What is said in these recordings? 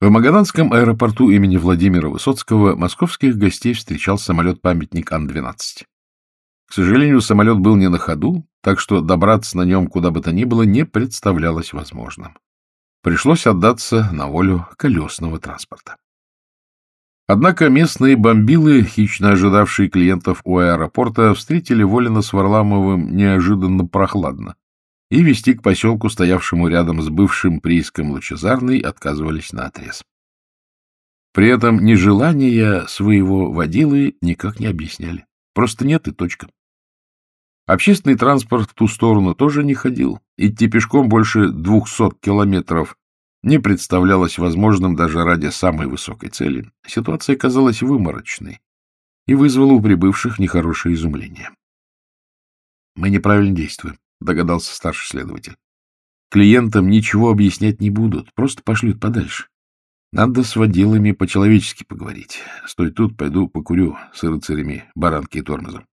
В Магаданском аэропорту имени Владимира Высоцкого московских гостей встречал самолет-памятник Ан-12. К сожалению, самолет был не на ходу, так что добраться на нем куда бы то ни было не представлялось возможным. Пришлось отдаться на волю колесного транспорта. Однако местные бомбилы, хищно ожидавшие клиентов у аэропорта, встретили Волина с Варламовым неожиданно прохладно и вести к поселку, стоявшему рядом с бывшим прииском Лучезарной, отказывались наотрез. При этом нежелания своего водилы никак не объясняли. Просто нет и точка. Общественный транспорт в ту сторону тоже не ходил. Идти пешком больше двухсот километров не представлялось возможным даже ради самой высокой цели. Ситуация казалась выморочной и вызвала у прибывших нехорошее изумление. Мы неправильно действуем. — догадался старший следователь. Клиентам ничего объяснять не будут, просто пошлют подальше. Надо с водилами по-человечески поговорить. Стой тут, пойду покурю с рыцарями баранки и тормозом.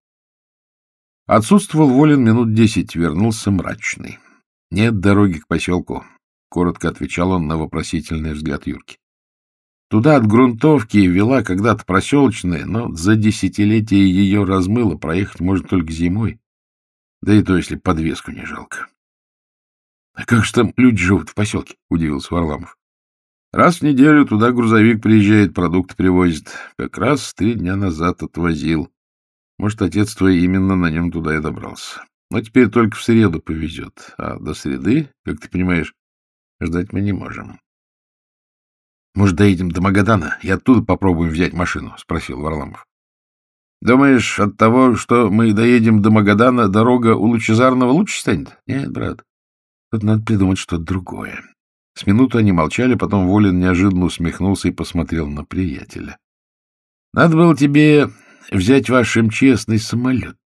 Отсутствовал Волин минут десять, вернулся мрачный. Нет дороги к поселку, — коротко отвечал он на вопросительный взгляд Юрки. Туда от грунтовки вела когда-то проселочная, но за десятилетие ее размыло, проехать можно только зимой. Да и то, если подвеску не жалко. — А как же там люди живут в поселке? — удивился Варламов. — Раз в неделю туда грузовик приезжает, продукты привозит. Как раз три дня назад отвозил. Может, отец твой именно на нем туда и добрался. Но теперь только в среду повезет. А до среды, как ты понимаешь, ждать мы не можем. — Может, доедем до Магадана и оттуда попробуем взять машину? — спросил Варламов. Думаешь, от того, что мы доедем до Магадана, дорога у Лучезарного лучше станет? Нет, брат. Тут надо придумать что-то другое. С минуты они молчали, потом Волин неожиданно усмехнулся и посмотрел на приятеля. Надо было тебе взять ваш МЧСный самолет.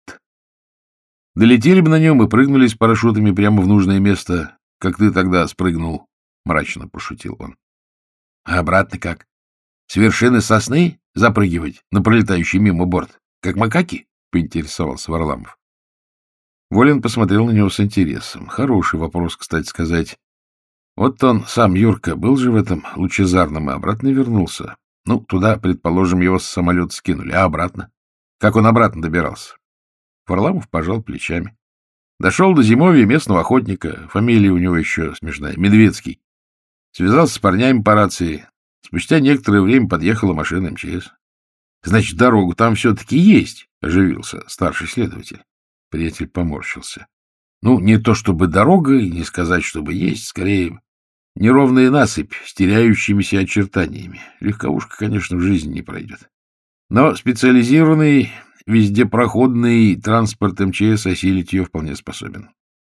Долетели бы на нем и прыгнули с парашютами прямо в нужное место, как ты тогда спрыгнул, — мрачно пошутил он. — А обратно как? С вершины сосны запрыгивать на пролетающий мимо борт? Как макаки? — поинтересовался Варламов. Волин посмотрел на него с интересом. Хороший вопрос, кстати сказать. Вот он, сам Юрка, был же в этом лучезарном и обратно вернулся. Ну, туда, предположим, его с самолета скинули, а обратно? Как он обратно добирался? Варламов пожал плечами. Дошел до зимовья местного охотника, фамилия у него еще смешная, Медведский. Связался с парнями по рации. Спустя некоторое время подъехала машина МЧС. — Значит, дорогу там все-таки есть, — оживился старший следователь. Приятель поморщился. — Ну, не то чтобы дорога, и не сказать, чтобы есть, скорее неровная насыпь с теряющимися очертаниями. Легковушка, конечно, в жизни не пройдет. Но специализированный, вездепроходный транспорт МЧС осилить ее вполне способен.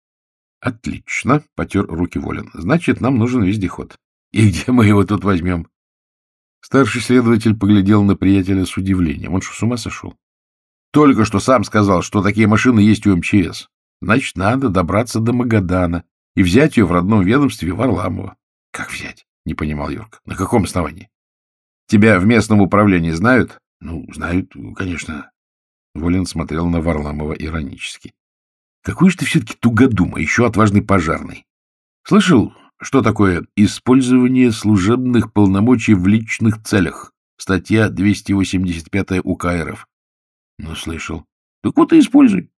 — Отлично, — потер руки Волин. — Значит, нам нужен вездеход. И где мы его тут возьмем? Старший следователь поглядел на приятеля с удивлением. Он что, с ума сошел? Только что сам сказал, что такие машины есть у МЧС. Значит, надо добраться до Магадана и взять ее в родном ведомстве Варламова. — Как взять? — не понимал Юрка. — На каком основании? — Тебя в местном управлении знают? — Ну, знают, конечно. Волин смотрел на Варламова иронически. — Какой же ты все-таки тугодум, а еще отважный пожарный. Слышал, что такое использование служебных полномочий в личных целях? Статья 285 УК РФ. Ну, слышал. Так вот и используй.